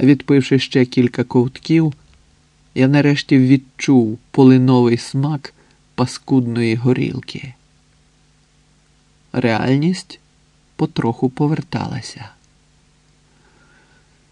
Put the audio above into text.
Відпивши ще кілька ковтків, я нарешті відчув полиновий смак паскудної горілки. Реальність потроху поверталася.